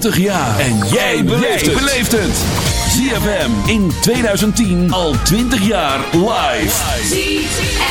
20 jaar. En jij beleeft het. ZFM in 2010 al 20 jaar live.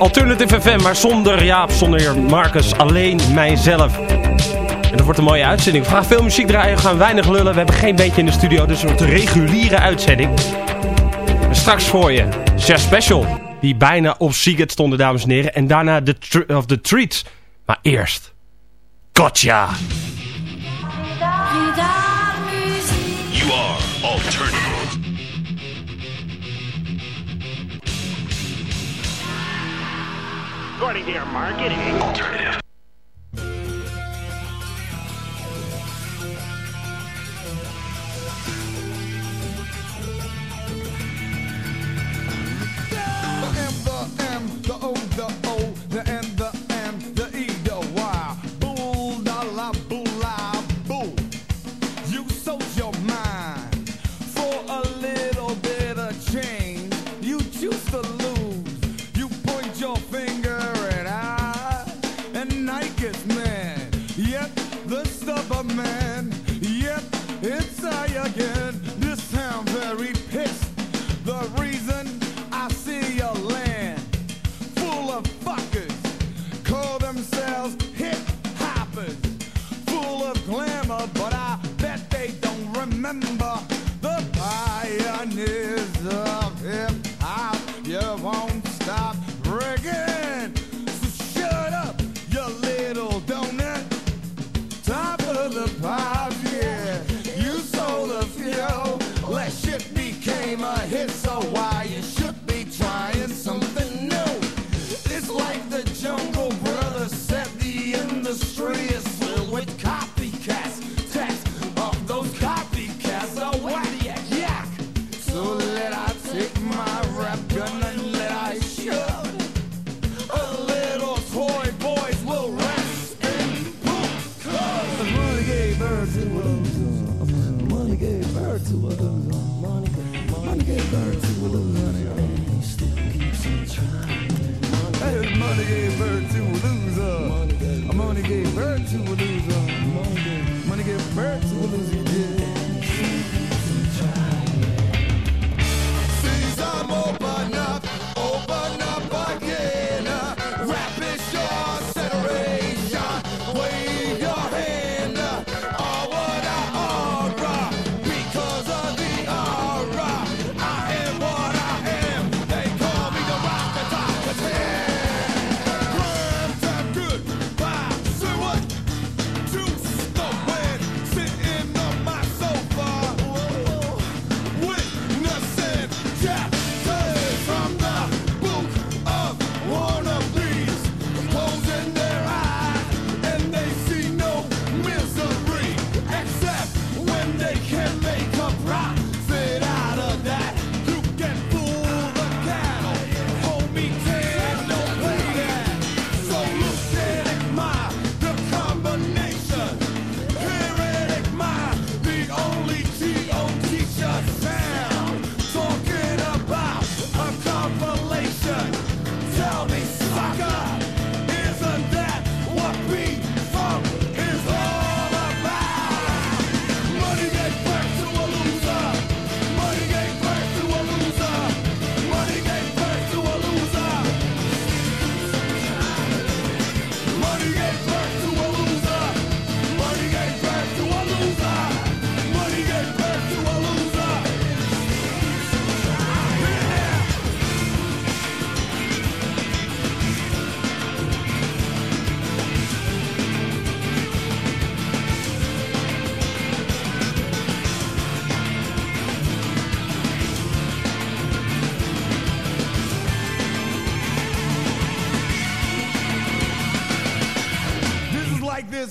Alternative FM, maar zonder Jaap, zonder Marcus, alleen mijzelf. En dat wordt een mooie uitzending. We gaan veel muziek draaien, we gaan weinig lullen. We hebben geen beetje in de studio, dus een reguliere uitzending. En straks voor je, Chef Special. Die bijna op Seagate stonden, dames en heren. En daarna de, of the Treats. Maar eerst, Gotcha! According to your marketing. Alternative.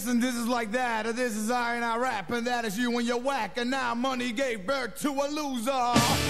and this is like that, or this is I and I rap, and that is you and your whack, and now money gave birth to a loser.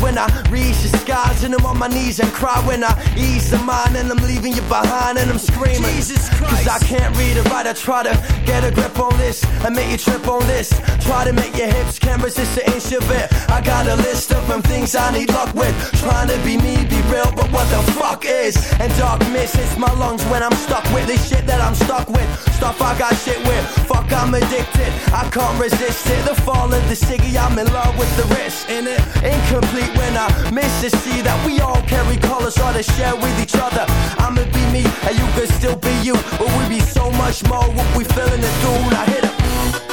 when I reach the skies and I'm on my knees and cry when I ease the mind and I'm leaving you behind and I'm screaming. Jesus Christ. Cause I can't read or write. I try to get a grip on this and make you trip on this. Try to make your hips can't resist the inch of it. I got a list of them things I need luck with. Trying to be me, be real, but what the fuck is? And dark mist hits my lungs when I'm stuck with this shit that I'm stuck with. Stuff I got shit with. Fuck I'm addicted. I can't resist it. The fall of the city. I'm in love with the risk in it. Incomplete when I miss to see that we all carry colors, all to share with each other. I'ma be me, and you could still be you, but we be so much more what we feeling and doing. I hit it.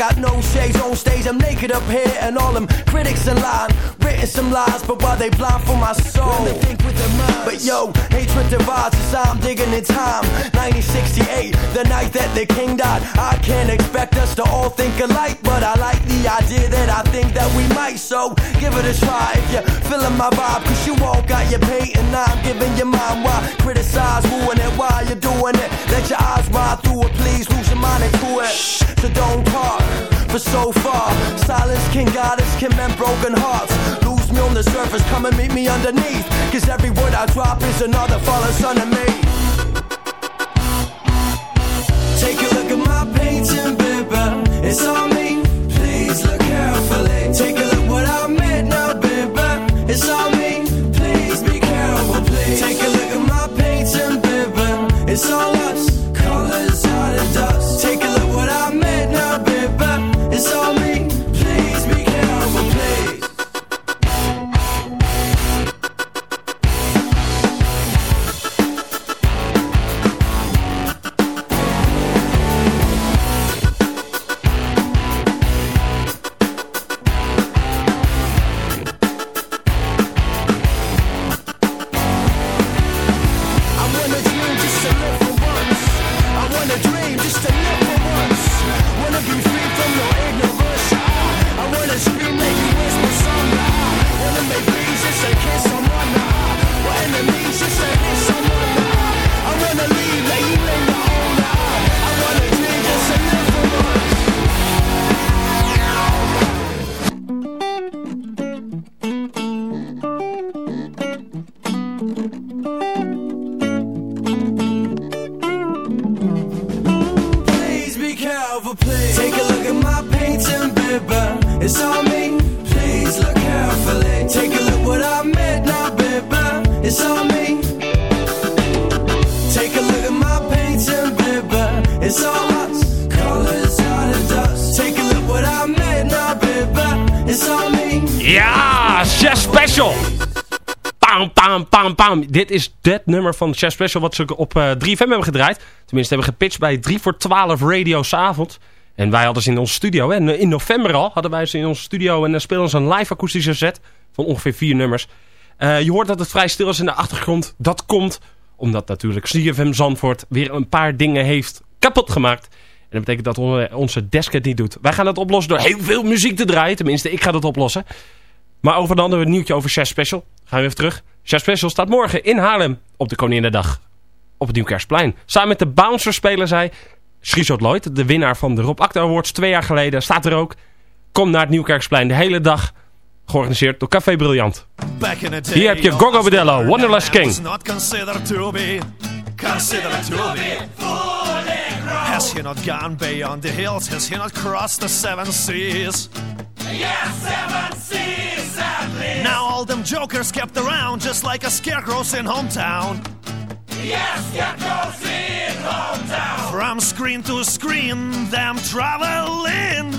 Got no shades on stage, I'm naked up here, and all them critics in line, written some lies, but why they blind for my soul, they think with their minds. But yo, hatred divides as I'm digging in time. 1968, the night that the king died. I can't expect us to all think alike, but I like the idea that I think that we might. So give it a try if you're feeling my vibe, cause you all got your pay, and I'm giving you mine. Why criticize, ruin it while you're doing it? Let your eyes ride through it, please lose your mind into it. So don't talk for so far. Silence can guide us, can mend broken hearts. Lose me on the surface, come and meet me underneath. Cause every word I drop is another fallen son of me. Take a look at my painting, baby. It's on me. Please look carefully. Take a look what I made now, baby. It's on me. Please be careful, please. Take a look at my painting, baby. It's all us. Dit is het nummer van Chef Special wat ze op eh 3FM hebben gedraaid. Tenminste, hebben gepitcht bij 3 voor 12 Radio s'avonds. En wij hadden ze in onze studio. Hè. In november al hadden wij ze in onze studio. En dan speelden ze een live akoestische set van ongeveer vier nummers. Eh, je hoort dat het vrij stil is in de achtergrond. Dat komt omdat natuurlijk CFM Zandvoort weer een paar dingen heeft kapot gemaakt. En dat betekent dat onze- desk het niet doet. Wij gaan het oplossen door heel veel muziek te draaien. Tenminste, ik ga dat oplossen. Maar over een ander nieuwtje over Chef Special. Gaan we even terug. Chef Special staat morgen in Haarlem op de Koninginnedag. Op het Nieuwkersplein. Samen met de Bouncer spelen zij Schrizot Lloyd, de winnaar van de Rob Acta Awards twee jaar geleden, staat er ook. Kom naar het Nieuwkerksplein de hele dag. Georganiseerd door Café Briljant. Hier heb je Gogo Bordello, Wonderless King. Has he not gone beyond the hills? Has he not crossed the seven seas? Now all them jokers kept around just like a scarecrows in hometown. Yes, scarecrow's in hometown. From screen to screen, them traveling.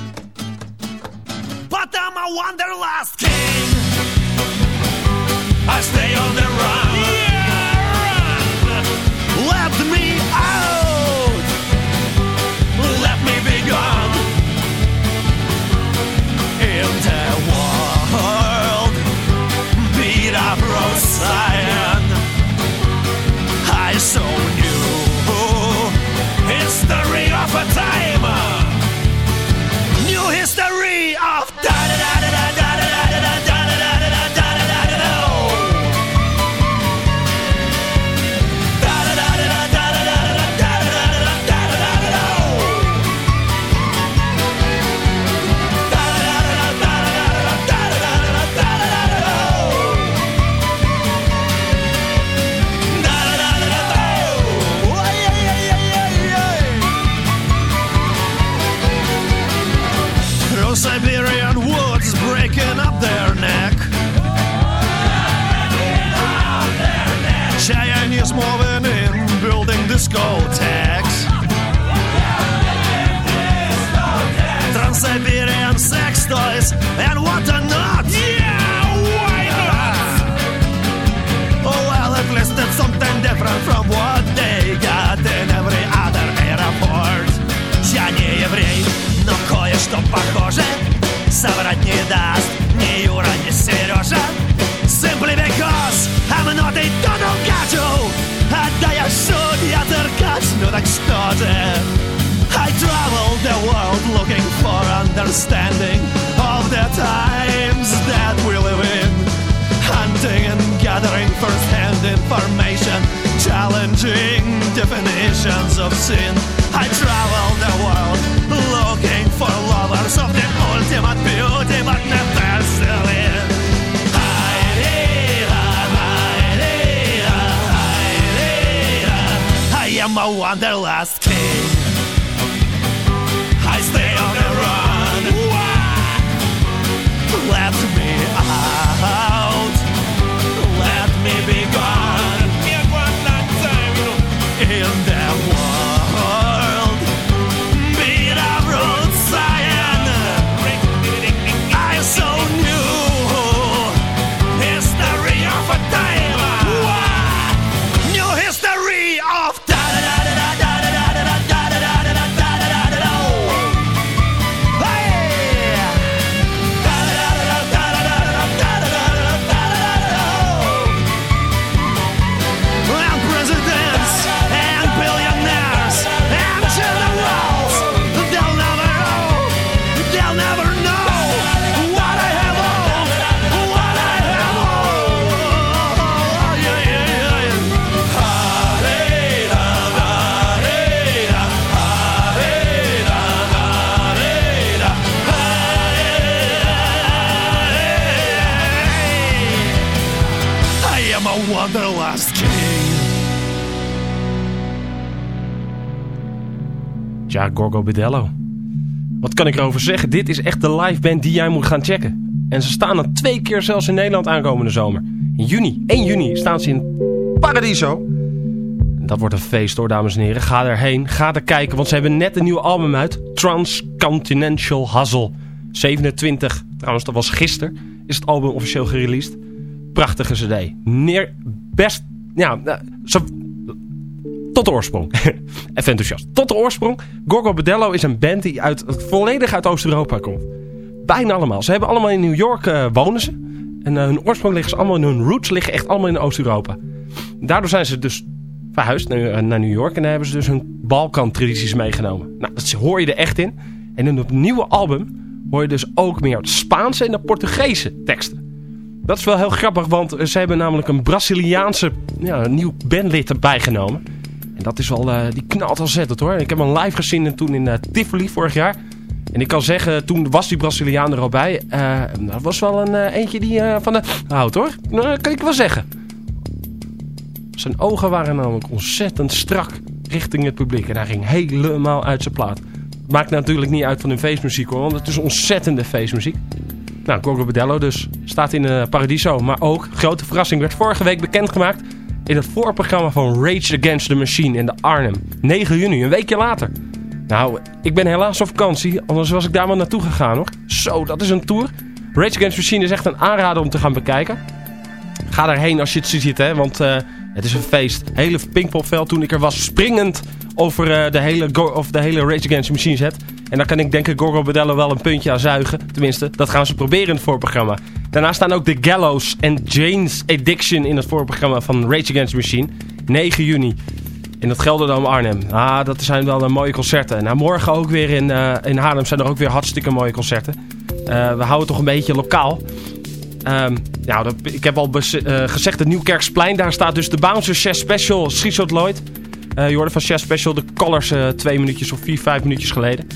But I'm a wanderlust king. I stay on the run. So new. history of a time. and extorted. I traveled the world looking for understanding of the times that we live in. Hunting and gathering first hand information, challenging definitions of sin. I traveled. my wanderlust king. Gorgo Bidello. Wat kan ik erover zeggen? Dit is echt de live band die jij moet gaan checken. En ze staan er twee keer zelfs in Nederland aankomende zomer. In juni, 1 juni, staan ze in Paradiso. Dat wordt een feest hoor, dames en heren. Ga erheen, ga er kijken, want ze hebben net een nieuwe album uit. Transcontinental Hustle. 27, trouwens dat was gisteren, is het album officieel gereleased. Prachtige cd. Neer, best, ja, nou, zo, tot de oorsprong. Even enthousiast. Tot de oorsprong. Gorgo Bedello is een band die uit, volledig uit Oost-Europa komt. Bijna allemaal. Ze hebben allemaal in New York uh, wonen ze. En uh, hun oorsprong liggen ze allemaal hun roots liggen echt allemaal in Oost-Europa. Daardoor zijn ze dus verhuisd naar, uh, naar New York. En daar hebben ze dus hun Balkan-tradities meegenomen. Nou, dat hoor je er echt in. En in het nieuwe album hoor je dus ook meer het Spaanse en de Portugese teksten. Dat is wel heel grappig, want ze hebben namelijk een Braziliaanse ja, een nieuw bandlid erbij genomen. En dat is wel, uh, die knalt ontzettend hoor. Ik heb hem live gezien toen in uh, Tivoli vorig jaar. En ik kan zeggen, toen was die Braziliaan er al bij. Uh, dat was wel een eentje die van de houdt hoor. Nou, kan ik wel zeggen. Zijn ogen waren namelijk ontzettend strak richting het publiek. En hij ging helemaal uit zijn plaat. Maakt natuurlijk niet uit van hun feestmuziek hoor, want het is ontzettende feestmuziek. Nou, Gorgo Bedello dus staat in Paradiso. Maar ook, grote verrassing, werd vorige week bekendgemaakt in het voorprogramma van Rage Against the Machine in de Arnhem. 9 juni, een weekje later. Nou, ik ben helaas op vakantie, anders was ik daar wel naartoe gegaan hoor. Zo, dat is een tour. Rage Against the Machine is echt een aanrader om te gaan bekijken. Ga daarheen als je het ziet, hè, want uh, het is een feest. Hele Pinkpopveld toen ik er was, springend over uh, de, hele of de hele Rage Against the Machine set. En dan kan ik denk ik Gorgo Bedello wel een puntje aan zuigen. Tenminste, dat gaan ze proberen in het voorprogramma. Daarna staan ook de Gallows en Jane's Addiction in het voorprogramma van Rage Against the Machine. 9 juni in het Gelderdoom Arnhem. Ah, dat zijn wel uh, mooie concerten. Nou, morgen ook weer in, uh, in Haarlem zijn er ook weer hartstikke mooie concerten. Uh, we houden toch een beetje lokaal. Um, nou, dat, ik heb al gezegd, het Nieuwkerksplein. Daar staat dus de Bouncer Chess Special, Schiezot Lloyd. je hoorde van Chess Special de Colors twee minuutjes of vier, vijf minuutjes geleden.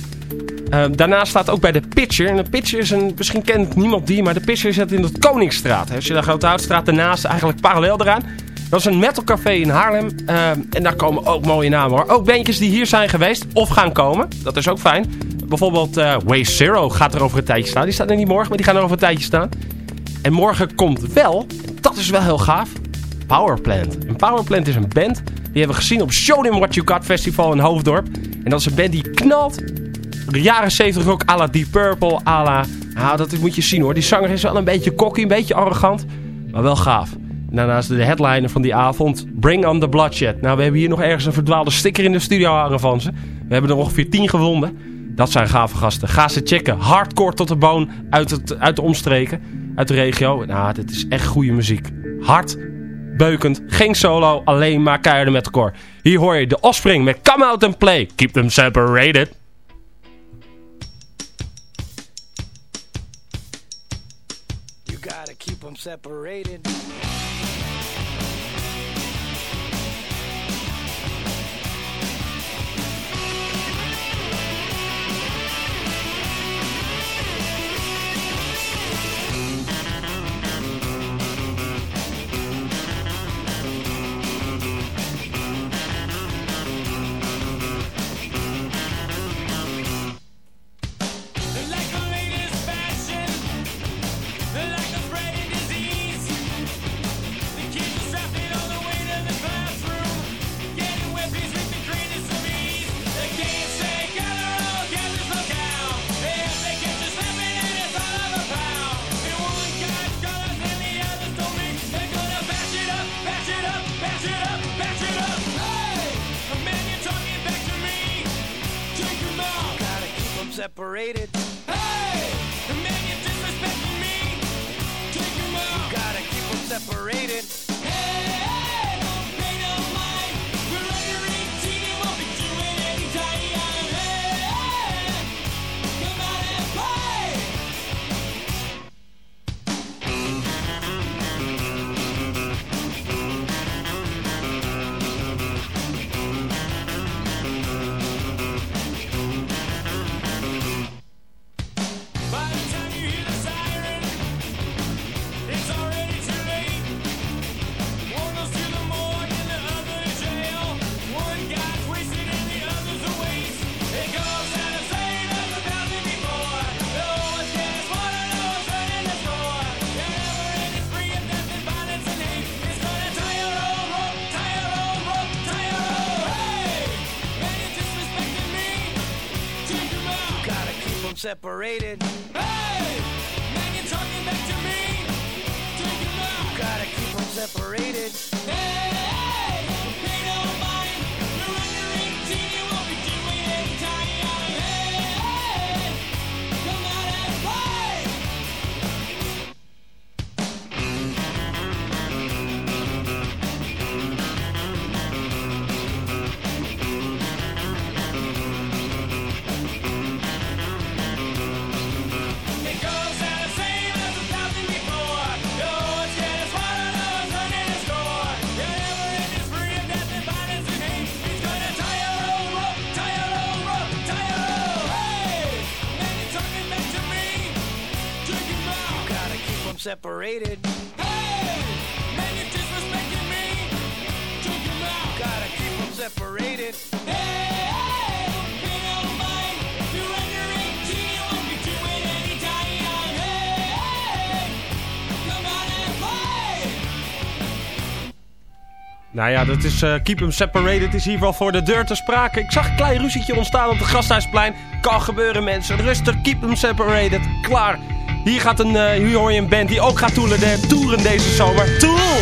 Uh, daarnaast staat ook bij de Pitcher. En de Pitcher is een, misschien kent niemand die, maar de Pitcher zit in de Koningsstraat. Als je de Grote Houtstraat daarnaast, eigenlijk parallel eraan. Dat is een metalcafé in Haarlem. Uh, en daar komen ook mooie namen hoor. Ook bandjes die hier zijn geweest of gaan komen. Dat is ook fijn. Bijvoorbeeld uh, Waste Zero gaat er over een tijdje staan. Die staat er niet morgen, maar die gaan er over een tijdje staan. En morgen komt wel, dat is wel heel gaaf, Powerplant. En Powerplant is een band die hebben we gezien op Show Them What You Got Festival in Hoofddorp. En dat is een band die knalt jaren 70 ook à la Deep Purple, à la... Nou, dat moet je zien hoor. Die zanger is wel een beetje cocky, een beetje arrogant, maar wel gaaf. Daarnaast de headliner van die avond, Bring on the Bloodshed. Nou, we hebben hier nog ergens een verdwaalde sticker in de studio hangen. We hebben er ongeveer 10 gewonden. Dat zijn gave gasten. Ga ze checken. Hardcore tot de boon uit, het, uit de omstreken, uit de regio. Nou, dit is echt goede muziek. Hard, beukend, geen solo, alleen maar keiharde met core. Hier hoor je de offspring met Come Out and Play. Keep them separated. Separated. separated. rated. Hey! Man, you're disrespecting me. Choke him out. Gotta keep them separated. Hey! Nou ja, dat is uh, Keep Them Separated is hier wel voor de deur te sprake. Ik zag een klein ruzietje ontstaan op het Gasthuisplein. Kan gebeuren mensen, rustig, Keep Them Separated, klaar. Hier, gaat een, uh, hier hoor je een band die ook gaat toeren, de, toeren deze zomer. Tool!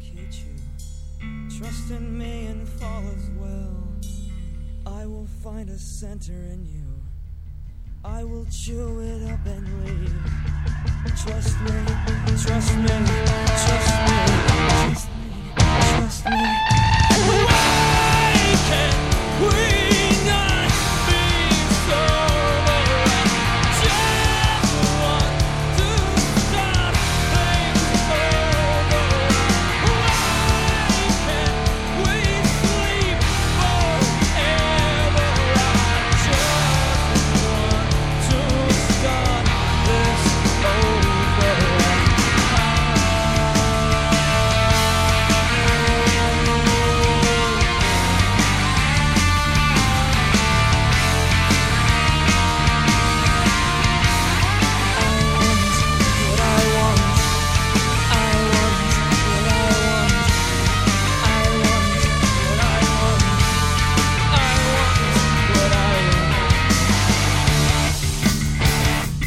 You. Trust in me and fall as well. I will find a center in you. I will chew it up and leave. Trust me, trust me, trust me, trust me, trust me. Why can't we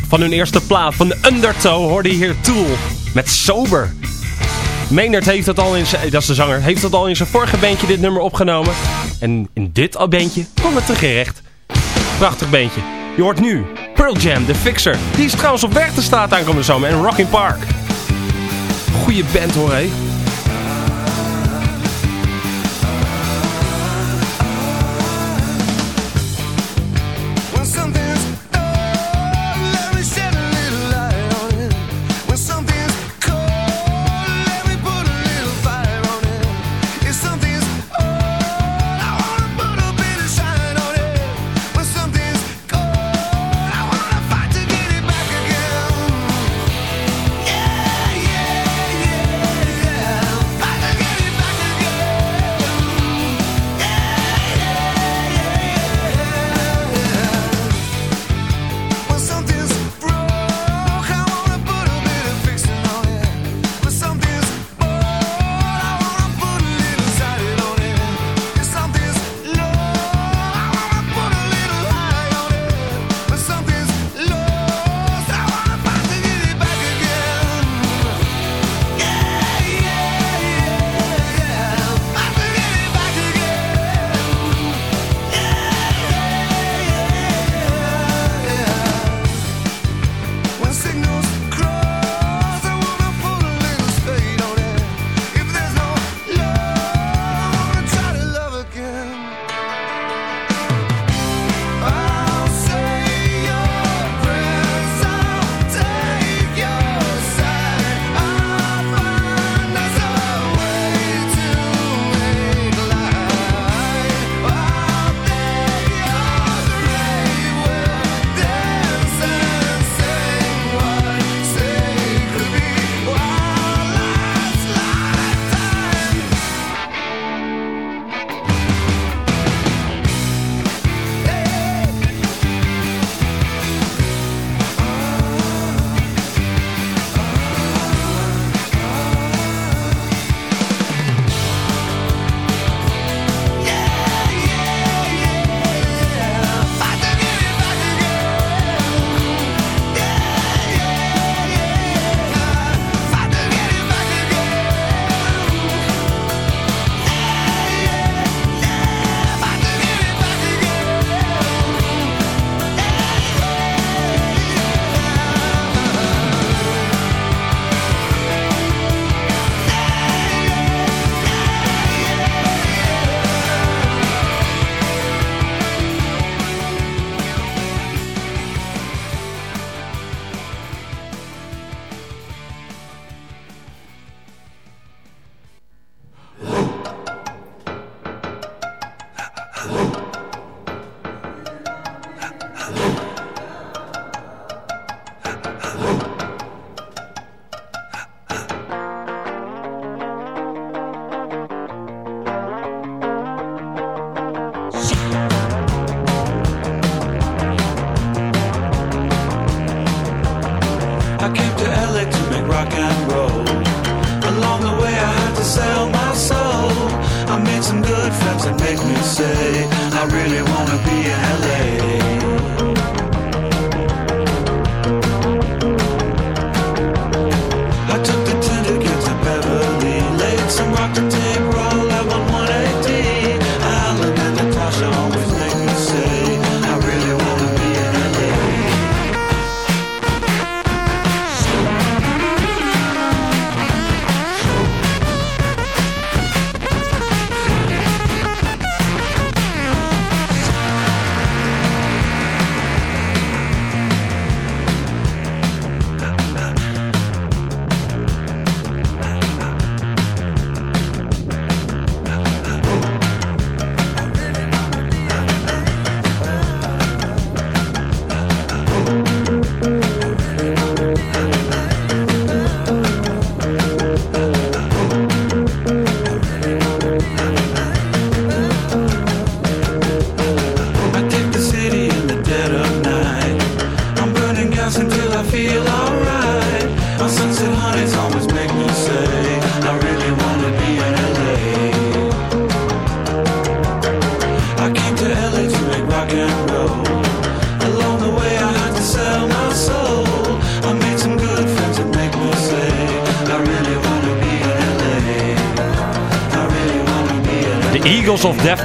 Van hun eerste plaat, van de Undertow, hoorde hier Tool met Sober. Maynard heeft dat al in zijn, dat is de zanger, heeft dat al in zijn vorige bandje dit nummer opgenomen. En in dit bandje kwam het terecht. Prachtig bandje. Je hoort nu Pearl Jam, The Fixer. Die is trouwens op weg te staat aankomende zomer. En Rockin' Park. Goeie band hoor, hé.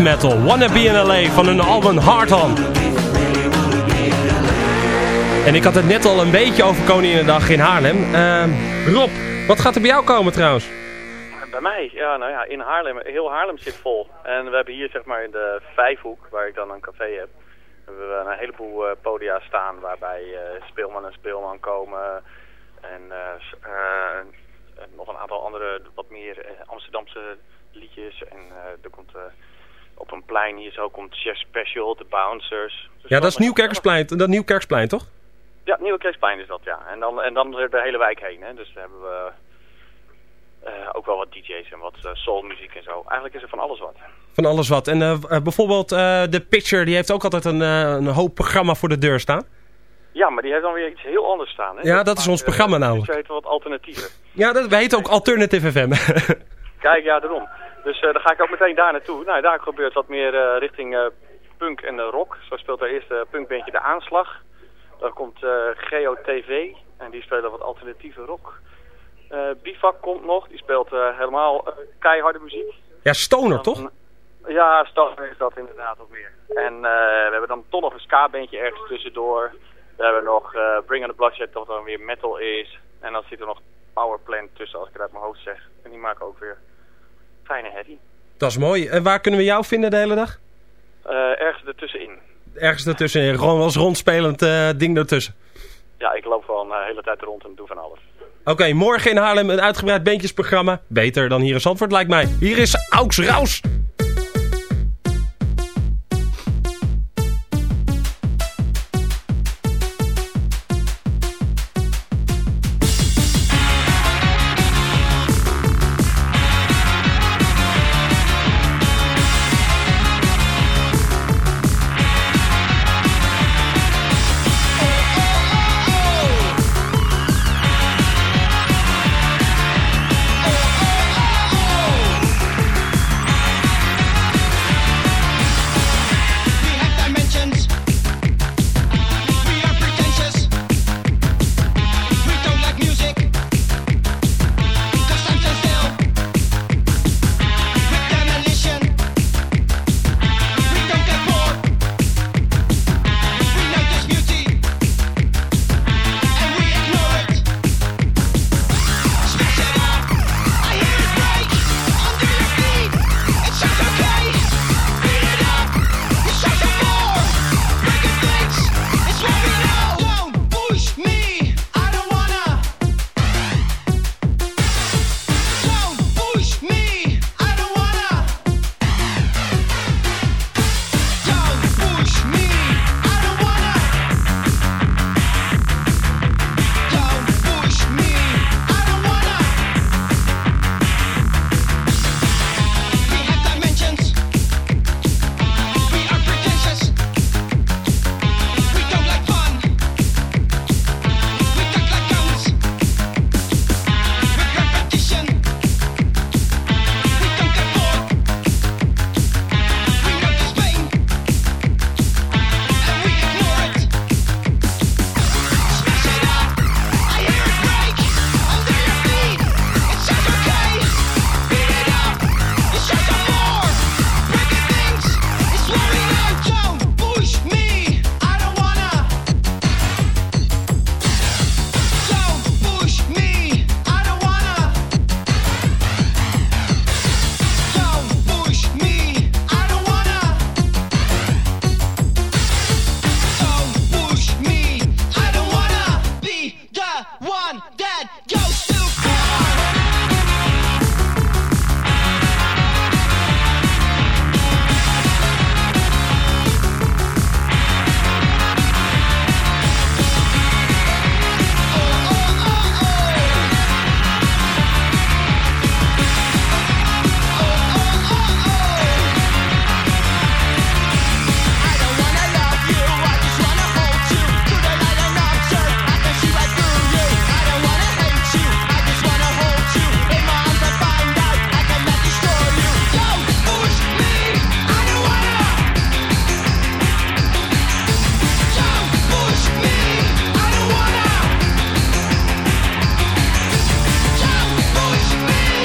Metal, Wanna Be in LA van hun album Hard On. En ik had het net al een beetje over Koninginnedag in Haarlem. Ehm, Rob, wat gaat er bij jou komen trouwens? Bij mij, ja, nou ja, in Haarlem, heel Haarlem zit vol. En we hebben hier zeg maar in de Vijfhoek, waar ik dan een café heb, hebben we een heleboel eh, podia staan waarbij eh, Speelman en Speelman komen. En eh, en nog een aantal andere, wat meer Amsterdamse liedjes. En eh, er hier zo komt Chef Special, de Bouncers. Dus Ja, dat is Nieuwkerkersplein, dat Nieuwkerksplein toch? Ja, Nieuwe Kerksplein is dat, ja. En dan, en dan de hele wijk heen, hè. Dus daar hebben we eh, ook wel wat DJ's en wat eh, soulmuziek en zo. Eigenlijk is er van alles wat. Van alles wat. En eh, bijvoorbeeld de Pitcher, die heeft ook altijd een, een hoop programma voor de deur staan. Ja, maar die heeft dan weer iets heel anders staan, hè. Ja, dat is ons programma nou. Dus heet wat alternatieven. Ja, dat, wij heten ook Alternative FM. Kijk, ja, daarom. Dus eh, dan ga ik ook meteen daar naartoe. Nou, daar gebeurt wat meer eh, richting eh, punk en rock. Zo speelt er eerst punkbandje De Aanslag. Dan komt eh GOTV en die spelen wat alternatieve rock. Bivak komt nog, die speelt helemaal keiharde muziek. ja, Stoner toch? Ja, Stoner is dat inderdaad ook weer. En we hebben dan toch nog een ska-bandje ergens tussendoor. We hebben nog Bring on the Bloodshed, dat dan weer metal is. En dan zit er nog Powerplant tussen, als ik het uit mijn hoofd zeg. En die maken ook weer fijne heavy. Dat is mooi. En waar kunnen we jou vinden de hele dag? Eh, ergens ertussenin. Ergens ertussen, gewoon als rondspelend eh, ding ertussen. Ja, ik loop gewoon eh, de hele tijd rond en doe van alles. Oké, morgen in Haarlem een uitgebreid bandjesprogramma. Beter dan hier in Zandvoort lijkt mij. Hier is Aux Raus.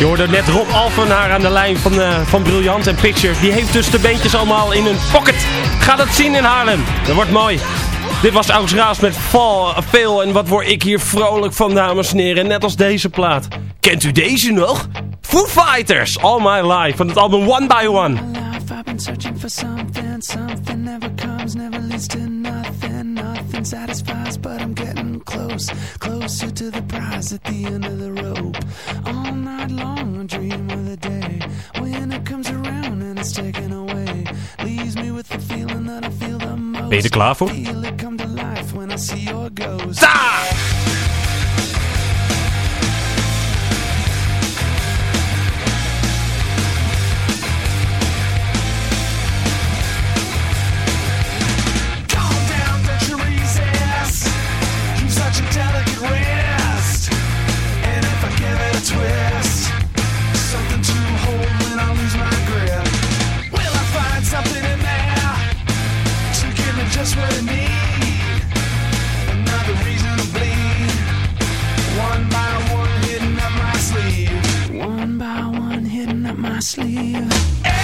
hoorde net Rob Alvenaar aan de lijn van, uh, van Briljant en Pictures. Die heeft dus de beentjes allemaal in hun pocket. Ga dat zien in Haarlem. Dat wordt mooi. Dit was August Raas met Val, Veel eh, en wat word ik hier vrolijk van, dames en heren. Net als deze plaat. Kent u deze nog? Foo Fighters, All My Life, van het album One by One. I've been searching for something, something never comes, never leads to nothing, nothing satisfies, but I'm getting close, closer to the prize at the end of the rope night long, I dream of the day when it comes around and it's taken away. Leaves me with the feeling that I feel the most. here.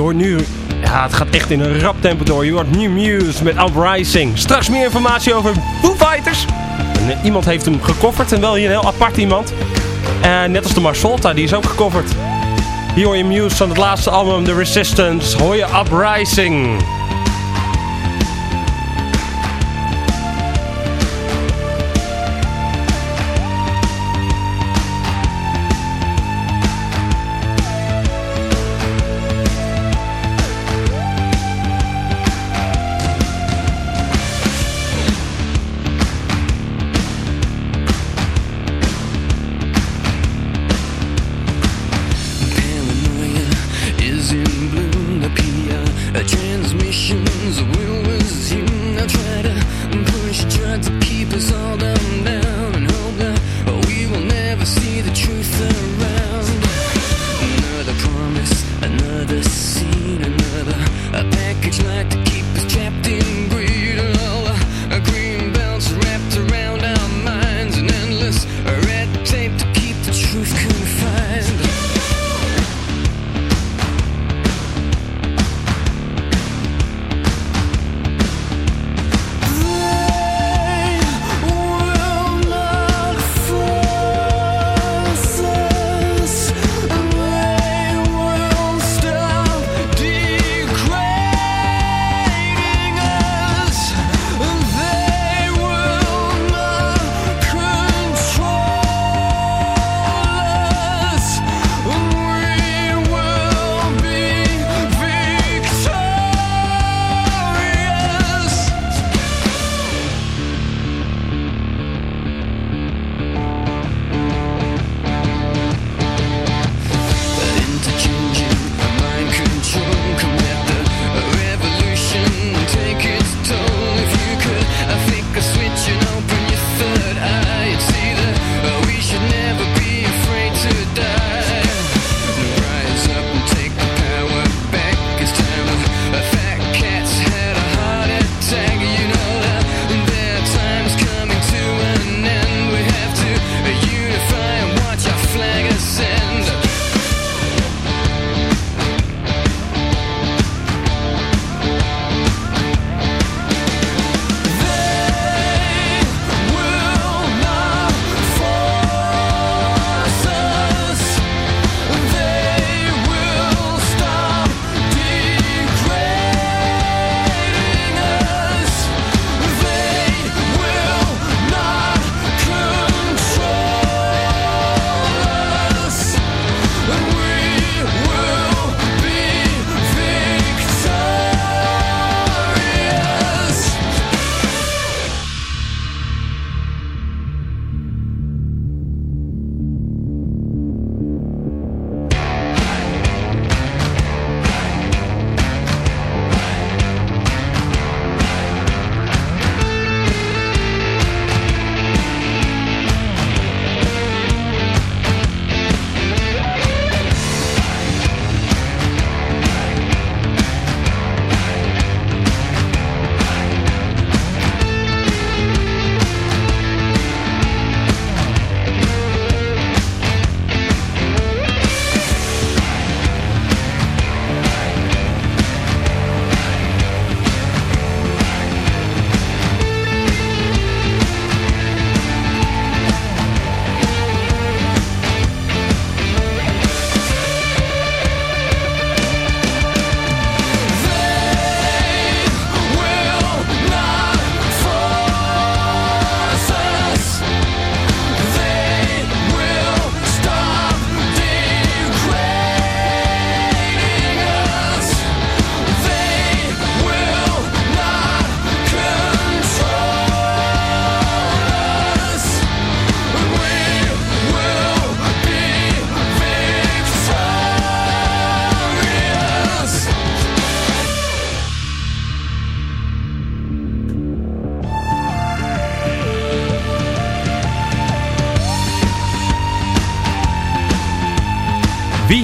Hoor nu... Ja, het gaat echt in een rap tempo door. Je hoort New Muse met Uprising. Straks meer informatie over Foo Fighters. En, eh, iemand heeft hem gecoverd en wel hier een heel apart iemand. En net als de Marsolta, die is ook gecoverd. Hier hoor je Muse van het laatste album The Resistance. Hoor je Uprising.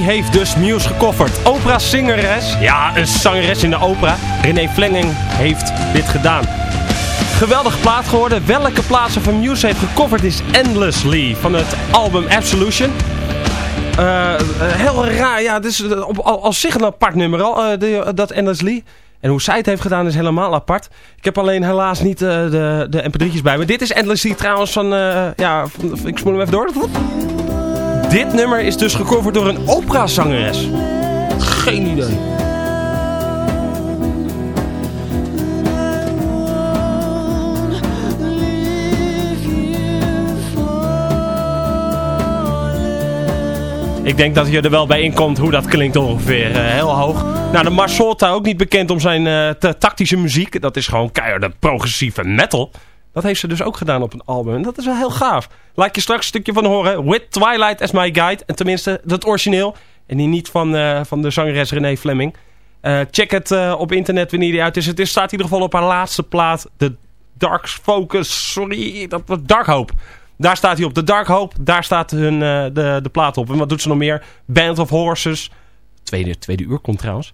Heeft dus Muse gecoverd? Opera-zangeres? Ja, een zangeres in de opera. René Fleming heeft dit gedaan. Geweldige plaat geworden. Welke plaatsen van Muse heeft gecoverd is Endlessly van het album Absolution. Eh, eh, heel raar, ja, is eh, op, al, als zich een apart nummer al, eh, de- dat Endlessly. En hoe zij het heeft gedaan is helemaal apart. Ik heb alleen helaas niet de, de mp3'tjes bij me. Dit is Endlessly trouwens van, ja, van- ik spoel hem even door. Dit nummer is dus gecoverd door een operazangeres. Geen idee. Ik denk dat je er wel bij inkomt hoe dat klinkt ongeveer. eh, heel hoog. Nou, de Marsolta ook niet bekend om zijn eh, tactische muziek. Dat is gewoon keiharde progressieve metal. Dat heeft ze dus ook gedaan op een album. En dat is wel heel gaaf. Laat je straks een stukje van horen. With Twilight as my guide. En tenminste, dat origineel. En die niet van, eh, van de zangeres René Fleming. Eh, check het eh, op internet wanneer die uit is. Het staat in ieder geval op haar laatste plaat. De Dark Focus. Sorry, dat was Dark Hope. Daar staat hij op. De Dark Hope. Daar staat hun, de, de plaat op. En wat doet ze nog meer? Band of Horses. Tweede, tweede uur komt trouwens.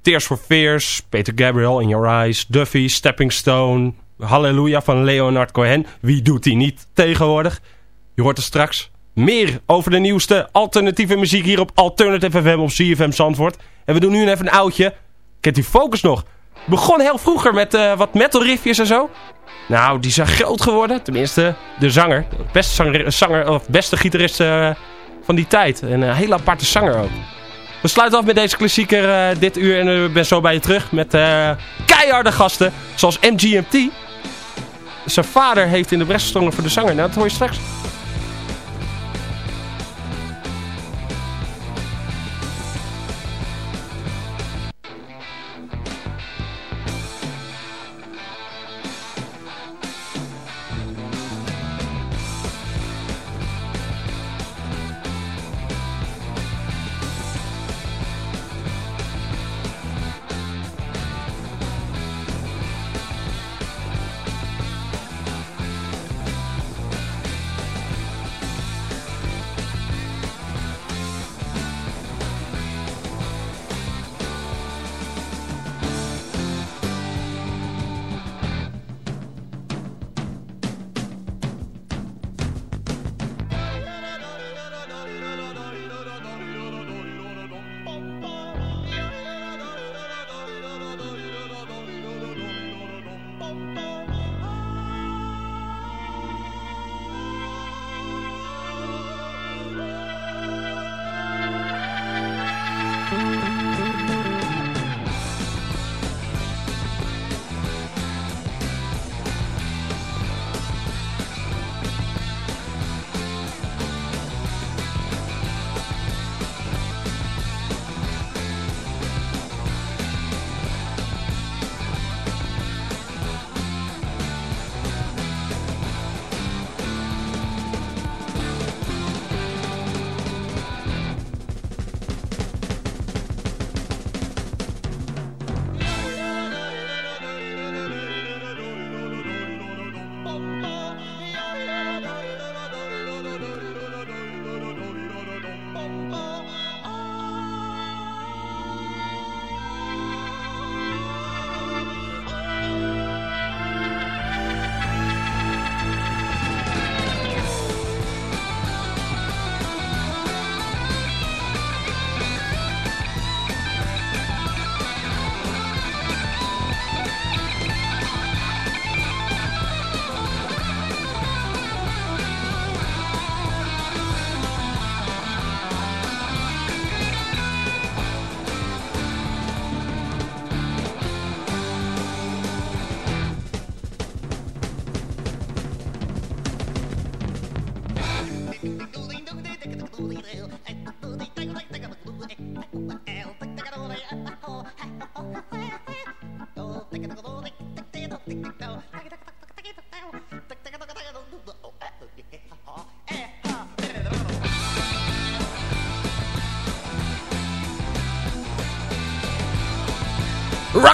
Tears for Fears. Peter Gabriel in Your Eyes. Duffy. Stepping Stone. Hallelujah van Leonard Cohen. Wie doet die niet tegenwoordig? Je hoort er straks meer over de nieuwste alternatieve muziek hier op Alternative FM op CFM Zandvoort. En we doen nu even een oudje. Kent u Focus nog? Begon heel vroeger met eh, wat metal riffjes en zo. Nou, die zijn groot geworden. Tenminste, de zanger. De beste, zanger, zanger, of beste gitarist eh, van die tijd. En een hele aparte zanger ook. We sluiten af met deze klassieker eh, dit uur. En ik ben zo bij je terug met eh, keiharde gasten. Zoals MGMT. Zijn vader heeft in de bres gestrongen voor de zanger. Nou, dat hoor je straks.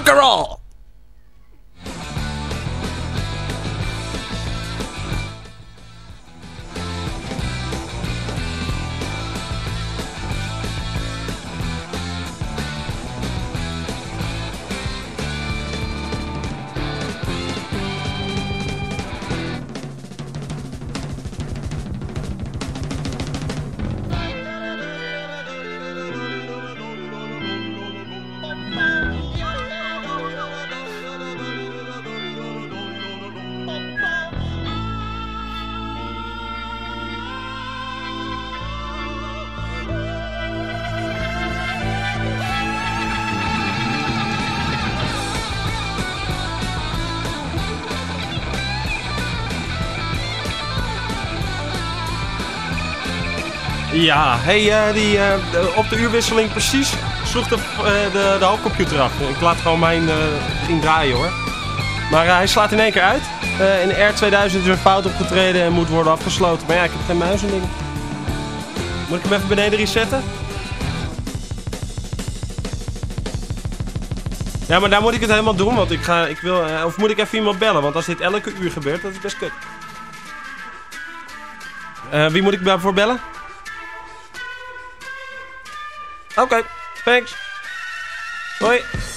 Rock roll! Ja, hey, eh, die, eh, op de uurwisseling precies sloeg de, eh, de, de hoofdcomputer af. Ik laat gewoon mijn ding draaien hoor. Maar hij slaat in één keer uit. In R2000 is een fout opgetreden en moet worden afgesloten. Maar ja, ik heb geen muis en dingen. Moet ik hem even beneden resetten? Ja, maar daar moet ik het helemaal doen, want ik ga, ik wil, of moet ik even iemand bellen? Want als dit elke uur gebeurt, dat is best kut. Wie moet ik daarvoor bellen? Oké, thanks. Hoi.